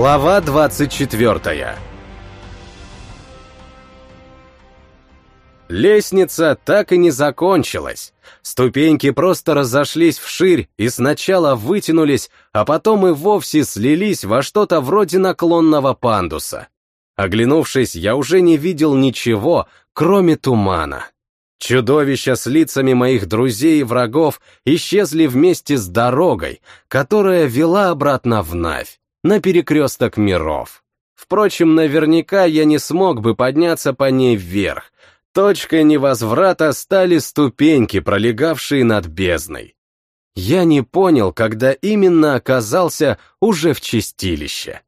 Глава 24 Лестница так и не закончилась. Ступеньки просто разошлись вширь и сначала вытянулись, а потом и вовсе слились во что-то вроде наклонного пандуса. Оглянувшись, я уже не видел ничего, кроме тумана. Чудовища с лицами моих друзей и врагов исчезли вместе с дорогой, которая вела обратно в Навь, на перекресток миров. Впрочем, наверняка я не смог бы подняться по ней вверх. Точкой невозврата стали ступеньки, пролегавшие над бездной. Я не понял, когда именно оказался уже в чистилище.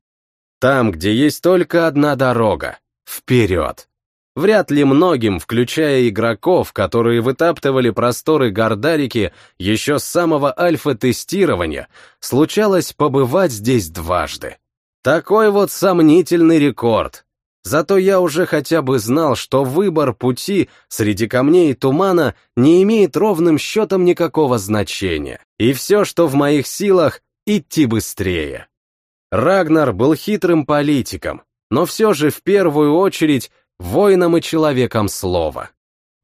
Там, где есть только одна дорога — вперед. Вряд ли многим, включая игроков, которые вытаптывали просторы Гордарики еще с самого альфа-тестирования, случалось побывать здесь дважды. Такой вот сомнительный рекорд. Зато я уже хотя бы знал, что выбор пути среди камней и тумана не имеет ровным счетом никакого значения, и все, что в моих силах, идти быстрее. Рагнар был хитрым политиком, но все же в первую очередь воином и человеком слова.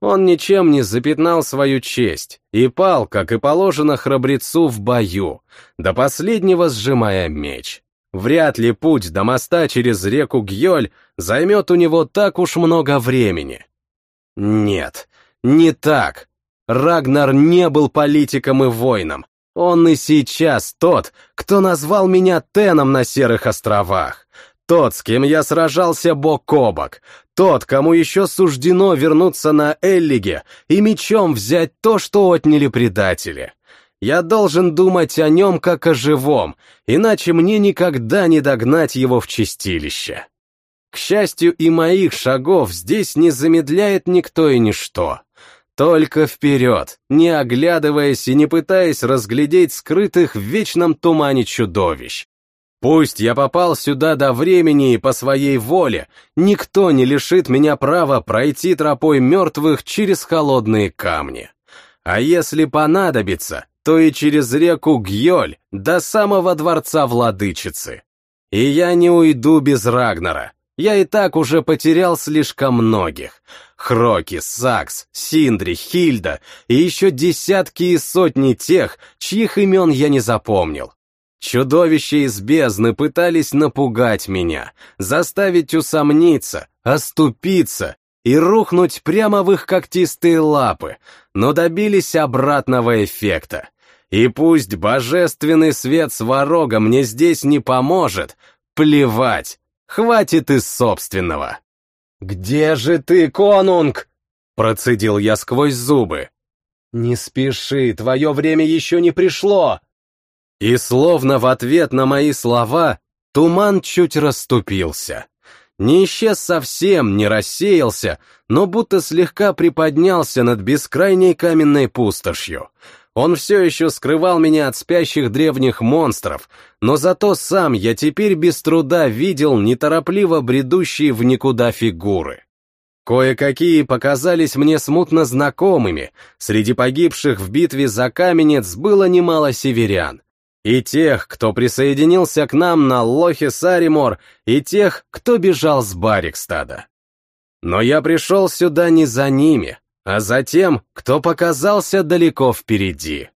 Он ничем не запятнал свою честь и пал, как и положено храбрецу в бою, до последнего сжимая меч. Вряд ли путь до моста через реку Гьёль займет у него так уж много времени. Нет, не так. Рагнар не был политиком и воином. Он и сейчас тот, кто назвал меня Теном на Серых островах. Тот, с кем я сражался бок о бок, тот, кому еще суждено вернуться на Эллиге и мечом взять то, что отняли предатели. Я должен думать о нем как о живом, иначе мне никогда не догнать его в чистилище. К счастью, и моих шагов здесь не замедляет никто и ничто. Только вперед, не оглядываясь и не пытаясь разглядеть скрытых в вечном тумане чудовищ. Пусть я попал сюда до времени и по своей воле, никто не лишит меня права пройти тропой мертвых через холодные камни. А если понадобится, то и через реку Гьоль до самого дворца владычицы. И я не уйду без Рагнара. Я и так уже потерял слишком многих. Хроки, Сакс, Синдри, Хильда и еще десятки и сотни тех, чьих имен я не запомнил. Чудовища из бездны пытались напугать меня, заставить усомниться, оступиться и рухнуть прямо в их когтистые лапы, но добились обратного эффекта. И пусть божественный свет сварога мне здесь не поможет, плевать, хватит из собственного. «Где же ты, конунг?» Процедил я сквозь зубы. «Не спеши, твое время еще не пришло!» И словно в ответ на мои слова туман чуть расступился. Не исчез совсем, не рассеялся, но будто слегка приподнялся над бескрайней каменной пустошью. Он все еще скрывал меня от спящих древних монстров, но зато сам я теперь без труда видел неторопливо бредущие в никуда фигуры. Кое-какие показались мне смутно знакомыми, среди погибших в битве за каменец было немало северян, и тех, кто присоединился к нам на Лохе Саримор, и тех, кто бежал с Барикстада. Но я пришел сюда не за ними, а за тем, кто показался далеко впереди.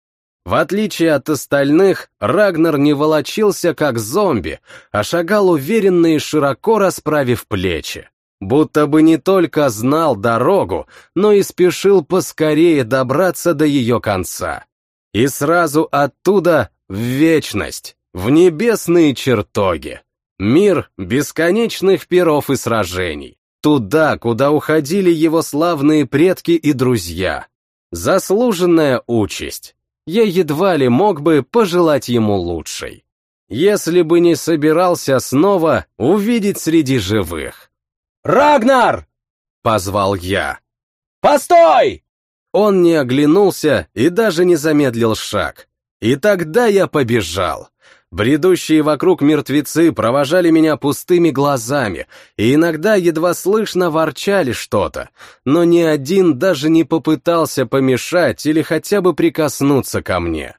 В отличие от остальных, Рагнар не волочился как зомби, а шагал уверенно и широко расправив плечи. Будто бы не только знал дорогу, но и спешил поскорее добраться до ее конца. И сразу оттуда в вечность, в небесные чертоги. Мир бесконечных перов и сражений. Туда, куда уходили его славные предки и друзья. Заслуженная участь. Я едва ли мог бы пожелать ему лучшей. Если бы не собирался снова увидеть среди живых. «Рагнар!» — позвал я. «Постой!» Он не оглянулся и даже не замедлил шаг. И тогда я побежал. Бредущие вокруг мертвецы провожали меня пустыми глазами и иногда едва слышно ворчали что-то, но ни один даже не попытался помешать или хотя бы прикоснуться ко мне.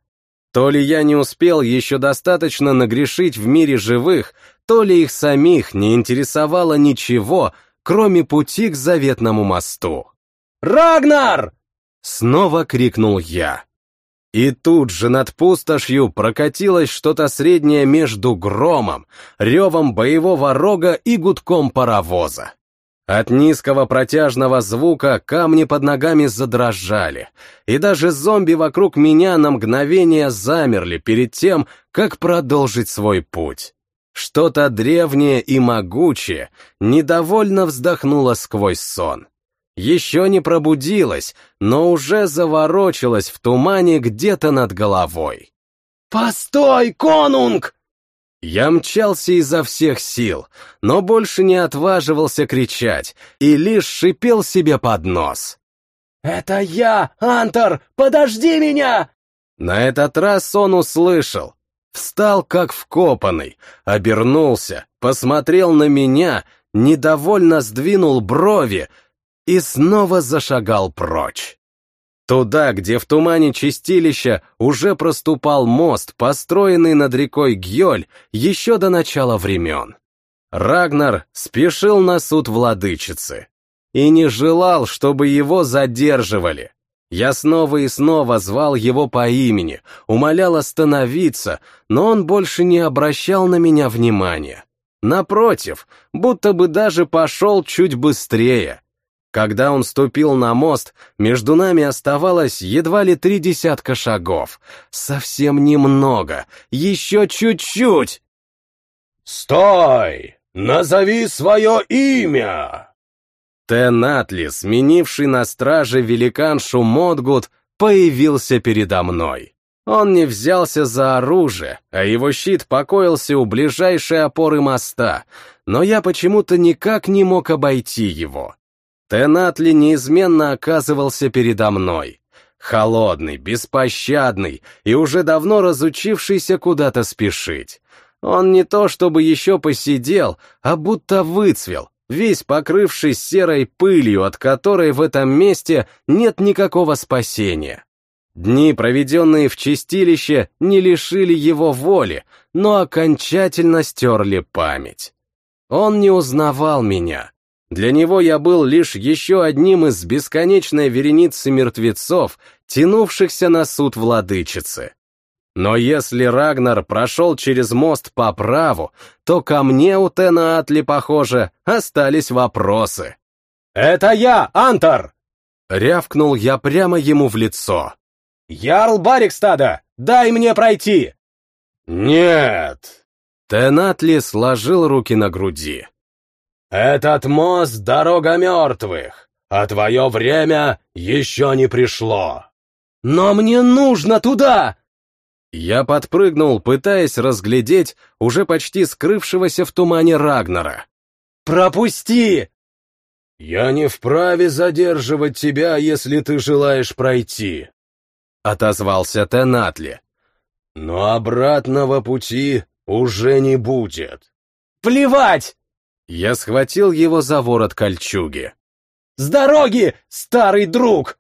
То ли я не успел еще достаточно нагрешить в мире живых, то ли их самих не интересовало ничего, кроме пути к заветному мосту. «Рагнар!» — снова крикнул я. И тут же над пустошью прокатилось что-то среднее между громом, ревом боевого рога и гудком паровоза. От низкого протяжного звука камни под ногами задрожали, и даже зомби вокруг меня на мгновение замерли перед тем, как продолжить свой путь. Что-то древнее и могучее недовольно вздохнуло сквозь сон. Еще не пробудилась, но уже заворочилась в тумане где-то над головой. «Постой, конунг!» Я мчался изо всех сил, но больше не отваживался кричать и лишь шипел себе под нос. «Это я, Антор! Подожди меня!» На этот раз он услышал. Встал как вкопанный, обернулся, посмотрел на меня, недовольно сдвинул брови и снова зашагал прочь. Туда, где в тумане чистилища уже проступал мост, построенный над рекой Гьоль еще до начала времен. Рагнар спешил на суд владычицы и не желал, чтобы его задерживали. Я снова и снова звал его по имени, умолял остановиться, но он больше не обращал на меня внимания. Напротив, будто бы даже пошел чуть быстрее, когда он ступил на мост, между нами оставалось едва ли три десятка шагов. Совсем немного, еще чуть-чуть. «Стой! Назови свое имя!» Тенатли, сменивший на страже великаншу Модгут, появился передо мной. Он не взялся за оружие, а его щит покоился у ближайшей опоры моста, но я почему-то никак не мог обойти его. Тенатли неизменно оказывался передо мной. Холодный, беспощадный и уже давно разучившийся куда-то спешить. Он не то чтобы еще посидел, а будто выцвел, весь покрывшись серой пылью, от которой в этом месте нет никакого спасения. Дни, проведенные в чистилище, не лишили его воли, но окончательно стерли память. Он не узнавал меня, для него я был лишь еще одним из бесконечной вереницы мертвецов, тянувшихся на суд владычицы. Но если Рагнар прошел через мост по праву, то ко мне у Тена Атли, похоже, остались вопросы. «Это я, Антар!» Рявкнул я прямо ему в лицо. «Ярл Барикстада, дай мне пройти!» «Нет!» Тенатли сложил руки на груди. «Этот мост — дорога мертвых, а твое время еще не пришло». «Но мне нужно туда!» Я подпрыгнул, пытаясь разглядеть уже почти скрывшегося в тумане Рагнара. «Пропусти!» «Я не вправе задерживать тебя, если ты желаешь пройти», — отозвался Тенатли. «Но обратного пути уже не будет». «Плевать!» Я схватил его за ворот кольчуги. «С дороги, старый друг!»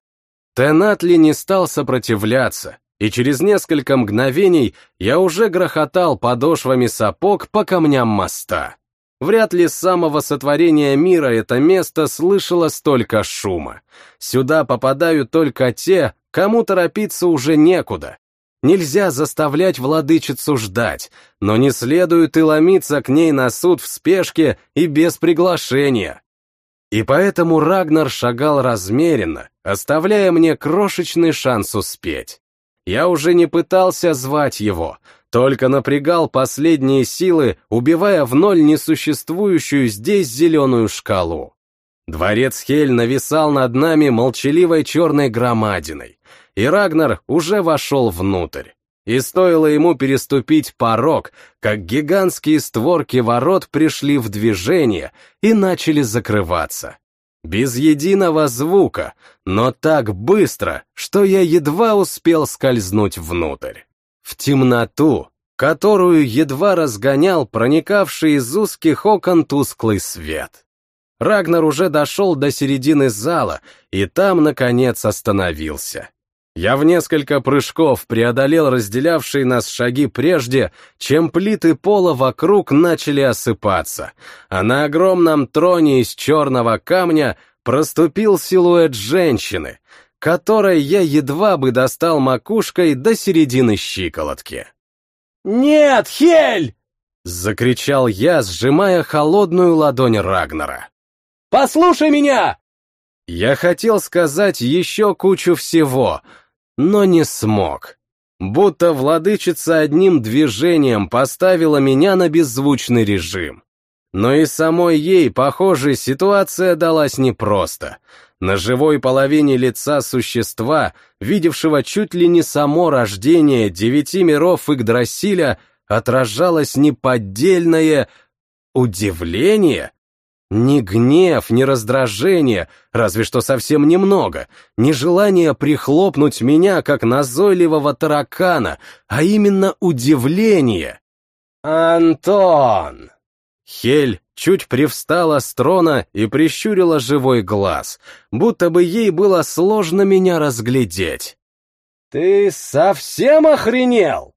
Тенатли не стал сопротивляться, и через несколько мгновений я уже грохотал подошвами сапог по камням моста. Вряд ли с самого сотворения мира это место слышало столько шума. Сюда попадают только те, кому торопиться уже некуда, Нельзя заставлять владычицу ждать, но не следует и ломиться к ней на суд в спешке и без приглашения. И поэтому Рагнар шагал размеренно, оставляя мне крошечный шанс успеть. Я уже не пытался звать его, только напрягал последние силы, убивая в ноль несуществующую здесь зеленую шкалу. Дворец Хель нависал над нами молчаливой черной громадиной и Рагнар уже вошел внутрь. И стоило ему переступить порог, как гигантские створки ворот пришли в движение и начали закрываться. Без единого звука, но так быстро, что я едва успел скользнуть внутрь. В темноту, которую едва разгонял проникавший из узких окон тусклый свет. Рагнар уже дошел до середины зала и там, наконец, остановился. Я в несколько прыжков преодолел разделявшие нас шаги прежде, чем плиты пола вокруг начали осыпаться, а на огромном троне из черного камня проступил силуэт женщины, которой я едва бы достал макушкой до середины щиколотки. «Нет, Хель!» — закричал я, сжимая холодную ладонь Рагнера. «Послушай меня!» Я хотел сказать еще кучу всего, но не смог. Будто владычица одним движением поставила меня на беззвучный режим. Но и самой ей, похоже, ситуация далась непросто. На живой половине лица существа, видевшего чуть ли не само рождение девяти миров Игдрасиля, отражалось неподдельное удивление ни гнев, ни раздражение, разве что совсем немного, ни желание прихлопнуть меня, как назойливого таракана, а именно удивление. «Антон!» Хель чуть привстала с трона и прищурила живой глаз, будто бы ей было сложно меня разглядеть. «Ты совсем охренел?»